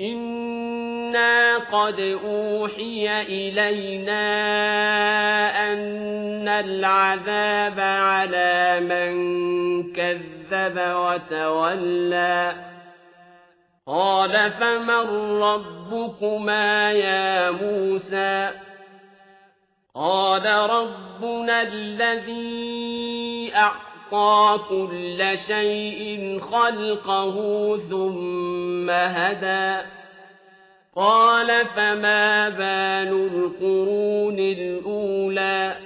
إنا قد أوحي إلينا أن العذاب على من كذب وتولى قال فمن ربكما يا موسى قال ربنا الذي أعطى كل شيء خلقه ثم هدى قال فما بال القرون الأولى